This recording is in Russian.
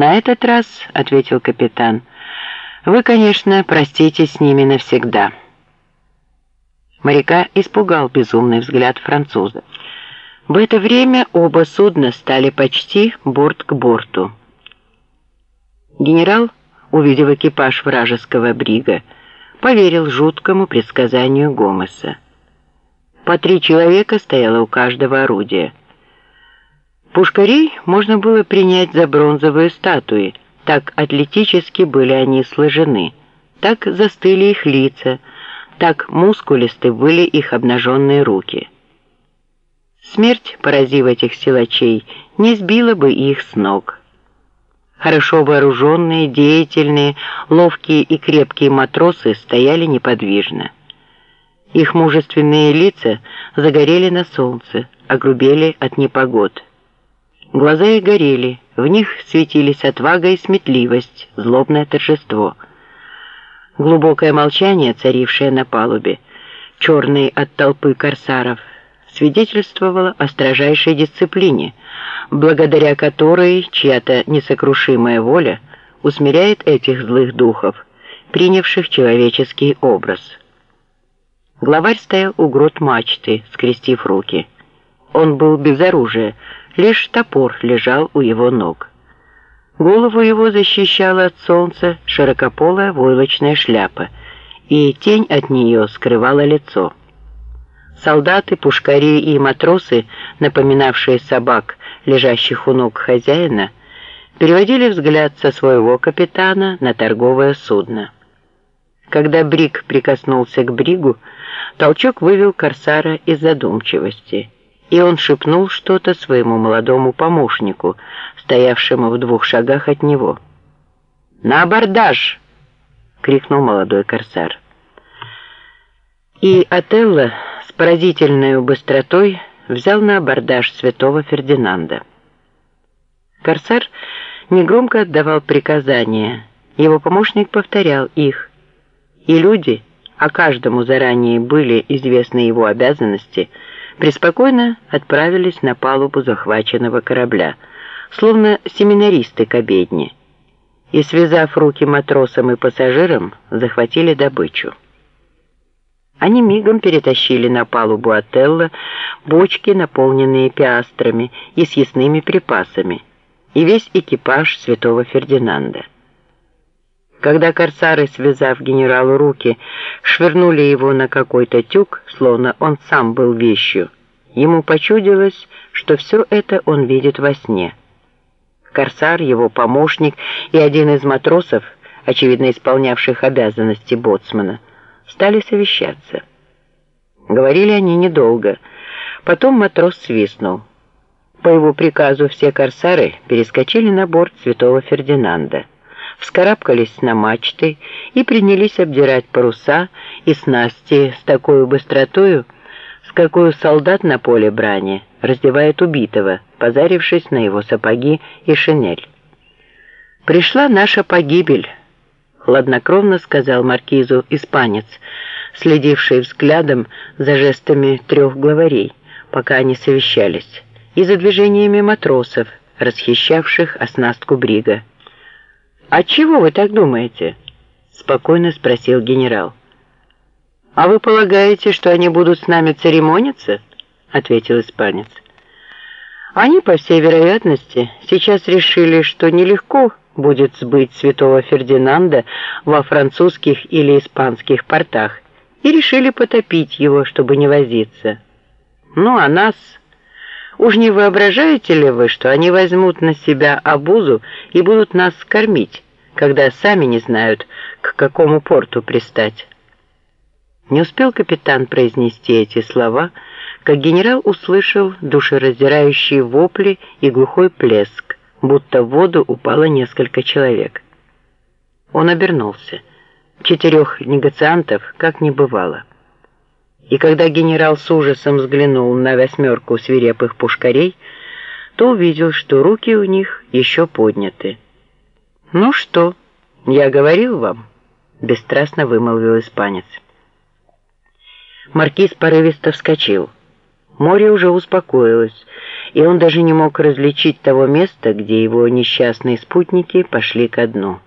«На этот раз, — ответил капитан, — вы, конечно, простите с ними навсегда». Моряка испугал безумный взгляд француза. В это время оба судна стали почти борт к борту. Генерал, увидев экипаж вражеского брига, поверил жуткому предсказанию Гомеса. По три человека стояло у каждого орудия. Пушкарей можно было принять за бронзовые статуи, так атлетически были они сложены, так застыли их лица, так мускулисты были их обнаженные руки. Смерть, поразив этих силачей, не сбила бы их с ног. Хорошо вооруженные, деятельные, ловкие и крепкие матросы стояли неподвижно. Их мужественные лица загорели на солнце, огрубели от непогод. Глаза их горели, в них светились отвага и сметливость, злобное торжество. Глубокое молчание, царившее на палубе, черный от толпы корсаров, свидетельствовало о строжайшей дисциплине, благодаря которой чья-то несокрушимая воля усмиряет этих злых духов, принявших человеческий образ. Главарь стоял у грот мачты, скрестив руки. Он был без оружия, Лишь топор лежал у его ног. Голову его защищала от солнца широкополая войлочная шляпа, и тень от нее скрывала лицо. Солдаты, пушкари и матросы, напоминавшие собак, лежащих у ног хозяина, переводили взгляд со своего капитана на торговое судно. Когда Бриг прикоснулся к Бригу, толчок вывел Корсара из задумчивости – и он шепнул что-то своему молодому помощнику, стоявшему в двух шагах от него. «На абордаж!» — крикнул молодой корсар. И Отелло с поразительной быстротой взял на абордаж святого Фердинанда. Корсар негромко отдавал приказания, его помощник повторял их, и люди, а каждому заранее были известны его обязанности — преспокойно отправились на палубу захваченного корабля, словно семинаристы к обедне, и, связав руки матросам и пассажирам, захватили добычу. Они мигом перетащили на палубу Отелло бочки, наполненные пиастрами и съестными припасами, и весь экипаж святого Фердинанда. Когда корсары, связав генералу руки, швырнули его на какой-то тюк, словно он сам был вещью, ему почудилось, что все это он видит во сне. Корсар, его помощник и один из матросов, очевидно исполнявших обязанности боцмана, стали совещаться. Говорили они недолго. Потом матрос свистнул. По его приказу все корсары перескочили на борт святого Фердинанда вскарабкались на мачты и принялись обдирать паруса и снасти с такой быстротою, с какой солдат на поле брани раздевает убитого, позарившись на его сапоги и шинель. «Пришла наша погибель», — хладнокровно сказал маркизу испанец, следивший взглядом за жестами трех главарей, пока они совещались, и за движениями матросов, расхищавших оснастку брига. «А чего вы так думаете?» — спокойно спросил генерал. «А вы полагаете, что они будут с нами церемониться?» — ответил испанец. «Они, по всей вероятности, сейчас решили, что нелегко будет сбыть святого Фердинанда во французских или испанских портах, и решили потопить его, чтобы не возиться. Ну, а нас...» Уж не воображаете ли вы, что они возьмут на себя обузу и будут нас кормить, когда сами не знают, к какому порту пристать?» Не успел капитан произнести эти слова, как генерал услышал душераздирающие вопли и глухой плеск, будто в воду упало несколько человек. Он обернулся. Четырех негациантов как не бывало. И когда генерал с ужасом взглянул на восьмерку свирепых пушкарей, то увидел, что руки у них еще подняты. «Ну что, я говорил вам?» — бесстрастно вымолвил испанец. Маркиз порывисто вскочил. Море уже успокоилось, и он даже не мог различить того места, где его несчастные спутники пошли ко дну.